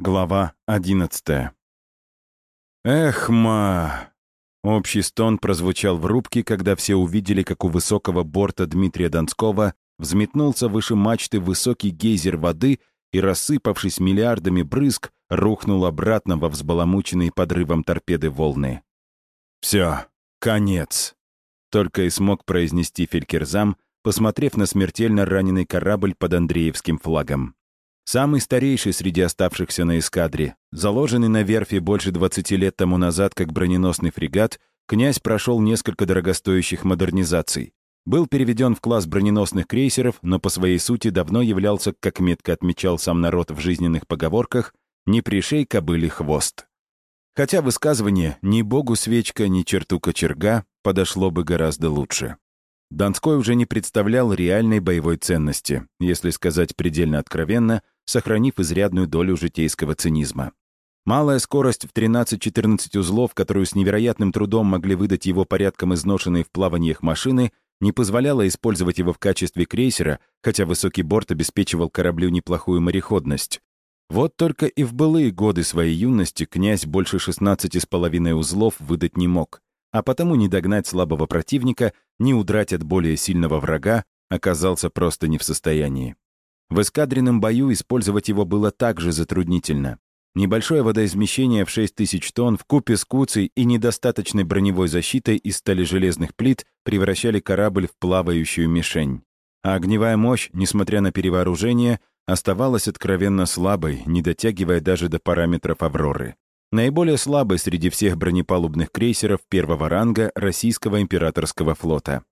Глава одиннадцатая. «Эх, ма!» Общий стон прозвучал в рубке, когда все увидели, как у высокого борта Дмитрия Донского взметнулся выше мачты высокий гейзер воды и, рассыпавшись миллиардами брызг, рухнул обратно во взбаламученные подрывом торпеды волны. «Все, конец!» Только и смог произнести Фелькерзам, посмотрев на смертельно раненый корабль под Андреевским флагом. Самый старейший среди оставшихся на эскадре, заложенный на верфи больше 20 лет тому назад как броненосный фрегат, князь прошел несколько дорогостоящих модернизаций. Был переведен в класс броненосных крейсеров, но по своей сути давно являлся, как метко отмечал сам народ в жизненных поговорках, «не пришей кобыли хвост». Хотя высказывание «ни богу свечка, ни черту кочерга» подошло бы гораздо лучше. Донской уже не представлял реальной боевой ценности, если сказать предельно откровенно, сохранив изрядную долю житейского цинизма. Малая скорость в 13-14 узлов, которую с невероятным трудом могли выдать его порядком изношенные в плаваниях машины, не позволяла использовать его в качестве крейсера, хотя высокий борт обеспечивал кораблю неплохую мореходность. Вот только и в былые годы своей юности князь больше 16,5 узлов выдать не мог а потому не догнать слабого противника, не удрать от более сильного врага оказался просто не в состоянии. В эскадренном бою использовать его было также затруднительно. Небольшое водоизмещение в 6 тысяч тонн в купе с куцей и недостаточной броневой защитой из стали железных плит превращали корабль в плавающую мишень. А огневая мощь, несмотря на перевооружение, оставалась откровенно слабой, не дотягивая даже до параметров «Авроры» наиболее слабый среди всех бронепалубных крейсеров первого ранга российского императорского флота.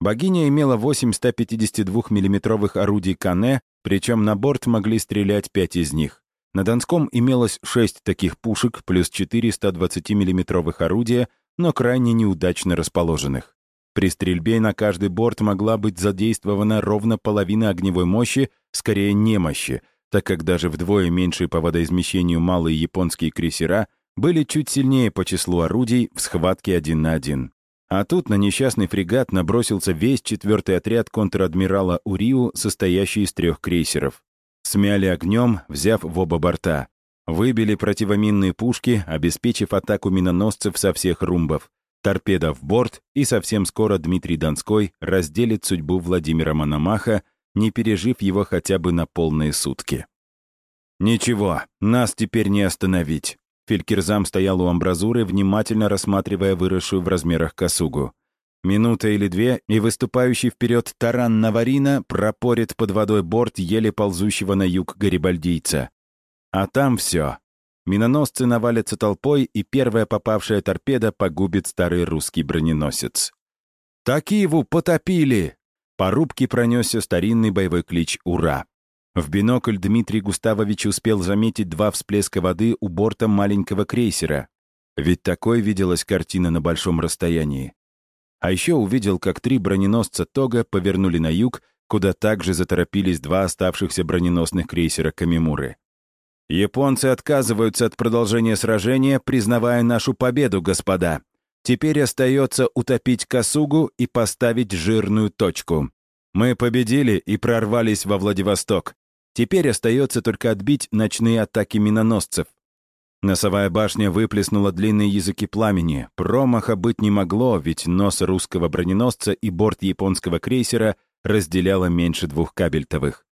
Богиня имела 8 152 миллиметровых орудий Кане, причем на борт могли стрелять 5 из них. На Донском имелось 6 таких пушек плюс 4 120 миллиметровых орудия, но крайне неудачно расположенных. При стрельбе на каждый борт могла быть задействована ровно половина огневой мощи, скорее немощи, так как даже вдвое меньшие по водоизмещению малые японские крейсера были чуть сильнее по числу орудий в схватке один на один. А тут на несчастный фрегат набросился весь четвертый отряд контр-адмирала Уриу, состоящий из трех крейсеров. Смяли огнем, взяв в оба борта. Выбили противоминные пушки, обеспечив атаку миноносцев со всех румбов. Торпеда в борт, и совсем скоро Дмитрий Донской разделит судьбу Владимира Мономаха, не пережив его хотя бы на полные сутки. «Ничего, нас теперь не остановить». Фелькерзам стоял у амбразуры, внимательно рассматривая выросшую в размерах косугу. Минута или две, и выступающий вперед таран Наварина пропорит под водой борт еле ползущего на юг гарибальдийца. А там все. Миноносцы навалятся толпой, и первая попавшая торпеда погубит старый русский броненосец. «Такиву потопили!» По рубке пронесся старинный боевой клич «Ура!». В бинокль Дмитрий Густавович успел заметить два всплеска воды у борта маленького крейсера. Ведь такой виделась картина на большом расстоянии. А еще увидел, как три броненосца Тога повернули на юг, куда также заторопились два оставшихся броненосных крейсера Камимуры. «Японцы отказываются от продолжения сражения, признавая нашу победу, господа», Теперь остается утопить Косугу и поставить жирную точку. Мы победили и прорвались во Владивосток. Теперь остается только отбить ночные атаки миноносцев. Носовая башня выплеснула длинные языки пламени. Промаха быть не могло, ведь нос русского броненосца и борт японского крейсера разделяло меньше двух кабельтовых.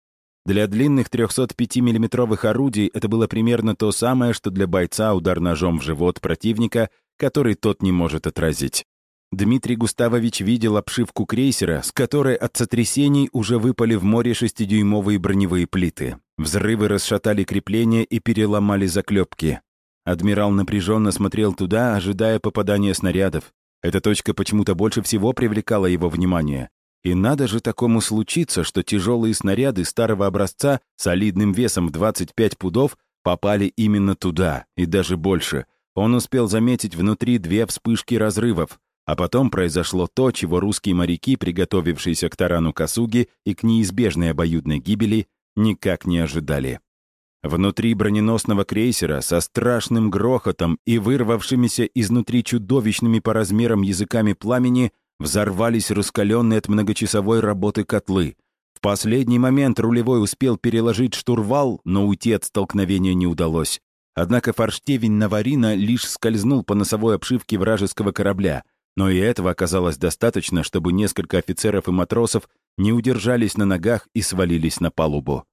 Для длинных 305 миллиметровых орудий это было примерно то самое, что для бойца удар ножом в живот противника который тот не может отразить. Дмитрий Густавович видел обшивку крейсера, с которой от сотрясений уже выпали в море шестидюймовые броневые плиты. Взрывы расшатали крепления и переломали заклепки. Адмирал напряженно смотрел туда, ожидая попадания снарядов. Эта точка почему-то больше всего привлекала его внимание. И надо же такому случиться, что тяжелые снаряды старого образца солидным весом в 25 пудов попали именно туда, и даже больше — он успел заметить внутри две вспышки разрывов, а потом произошло то, чего русские моряки, приготовившиеся к тарану Касуги и к неизбежной обоюдной гибели, никак не ожидали. Внутри броненосного крейсера со страшным грохотом и вырвавшимися изнутри чудовищными по размерам языками пламени взорвались раскаленные от многочасовой работы котлы. В последний момент рулевой успел переложить штурвал, но уйти от столкновения не удалось. Однако форштевень Наварина лишь скользнул по носовой обшивке вражеского корабля, но и этого оказалось достаточно, чтобы несколько офицеров и матросов не удержались на ногах и свалились на палубу.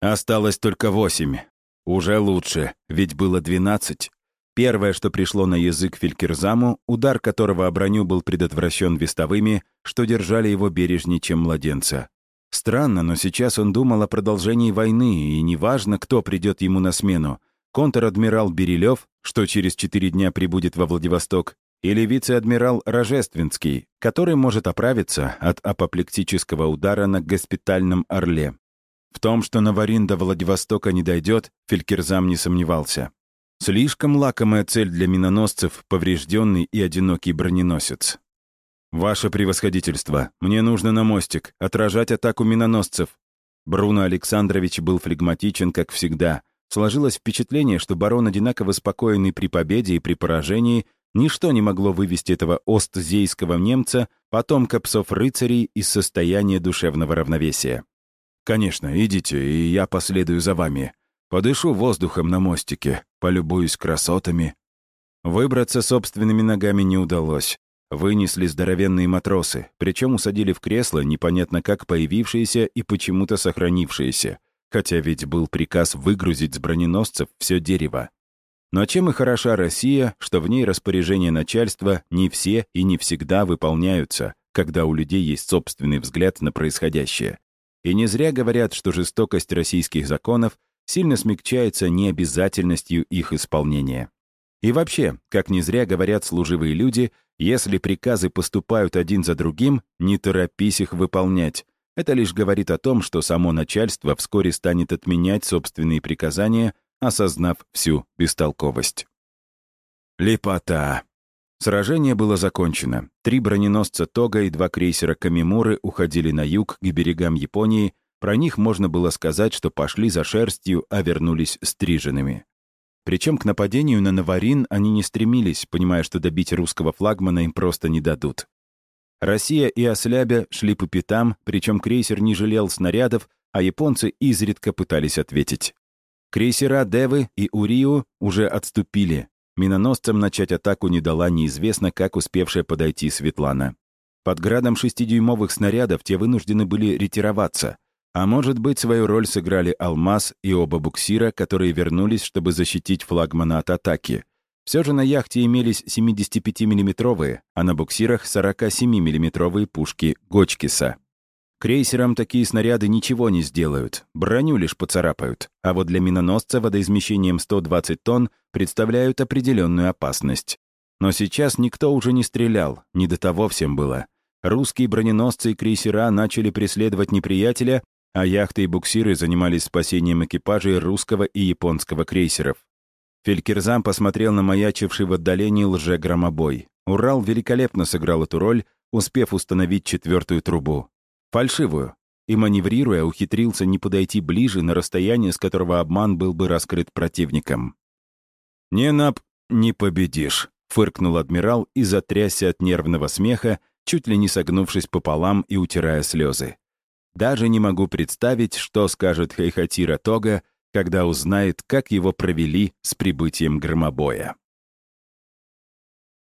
Осталось только восемь. Уже лучше, ведь было двенадцать. Первое, что пришло на язык Фелькерзаму, удар которого о броню был предотвращен вестовыми, что держали его бережнее, чем младенца. Странно, но сейчас он думал о продолжении войны, и неважно, кто придет ему на смену. Контр-адмирал Берилев, что через четыре дня прибудет во Владивосток, или вице-адмирал Рожественский, который может оправиться от апоплектического удара на госпитальном «Орле». В том, что Наварин до Владивостока не дойдет, Фелькерзам не сомневался. Слишком лакомая цель для миноносцев — поврежденный и одинокий броненосец. «Ваше превосходительство, мне нужно на мостик, отражать атаку миноносцев». Бруно Александрович был флегматичен, как всегда. Сложилось впечатление, что барон одинаково спокойный при победе и при поражении, ничто не могло вывести этого остзейского немца, потомка псов-рыцарей, из состояния душевного равновесия. «Конечно, идите, и я последую за вами. Подышу воздухом на мостике, полюбуюсь красотами». Выбраться собственными ногами не удалось. Вынесли здоровенные матросы, причем усадили в кресло, непонятно как появившиеся и почему-то сохранившиеся, хотя ведь был приказ выгрузить с броненосцев все дерево. Но чем и хороша Россия, что в ней распоряжения начальства не все и не всегда выполняются, когда у людей есть собственный взгляд на происходящее. И не зря говорят, что жестокость российских законов сильно смягчается необязательностью их исполнения. И вообще, как не зря говорят служивые люди, если приказы поступают один за другим, не торопись их выполнять. Это лишь говорит о том, что само начальство вскоре станет отменять собственные приказания, осознав всю бестолковость. Лепота. Сражение было закончено. Три броненосца Тога и два крейсера Камимуры уходили на юг к берегам Японии. Про них можно было сказать, что пошли за шерстью, а вернулись стриженными. Причем к нападению на Наварин они не стремились, понимая, что добить русского флагмана им просто не дадут. Россия и Ослябя шли по пятам, причем крейсер не жалел снарядов, а японцы изредка пытались ответить. Крейсера Девы и Уриу уже отступили, Миноносцам начать атаку не дала неизвестно, как успевшая подойти Светлана. Под градом шестидюймовых снарядов те вынуждены были ретироваться. А может быть, свою роль сыграли «Алмаз» и оба буксира, которые вернулись, чтобы защитить флагмана от атаки. Все же на яхте имелись 75 миллиметровые а на буксирах 47 миллиметровые пушки «Гочкиса». Крейсерам такие снаряды ничего не сделают, броню лишь поцарапают, а вот для миноносца водоизмещением 120 тонн представляют определенную опасность. Но сейчас никто уже не стрелял, не до того всем было. Русские броненосцы и крейсера начали преследовать неприятеля, а яхты и буксиры занимались спасением экипажей русского и японского крейсеров. Фелькерзам посмотрел на маячивший в отдалении лже-громобой. Урал великолепно сыграл эту роль, успев установить четвертую трубу. Фальшивую. И, маневрируя, ухитрился не подойти ближе на расстояние, с которого обман был бы раскрыт противником. «Не нап... не победишь», — фыркнул адмирал и затрясся от нервного смеха, чуть ли не согнувшись пополам и утирая слезы. Даже не могу представить, что скажет Хайхатира Тога, когда узнает, как его провели с прибытием громобоя.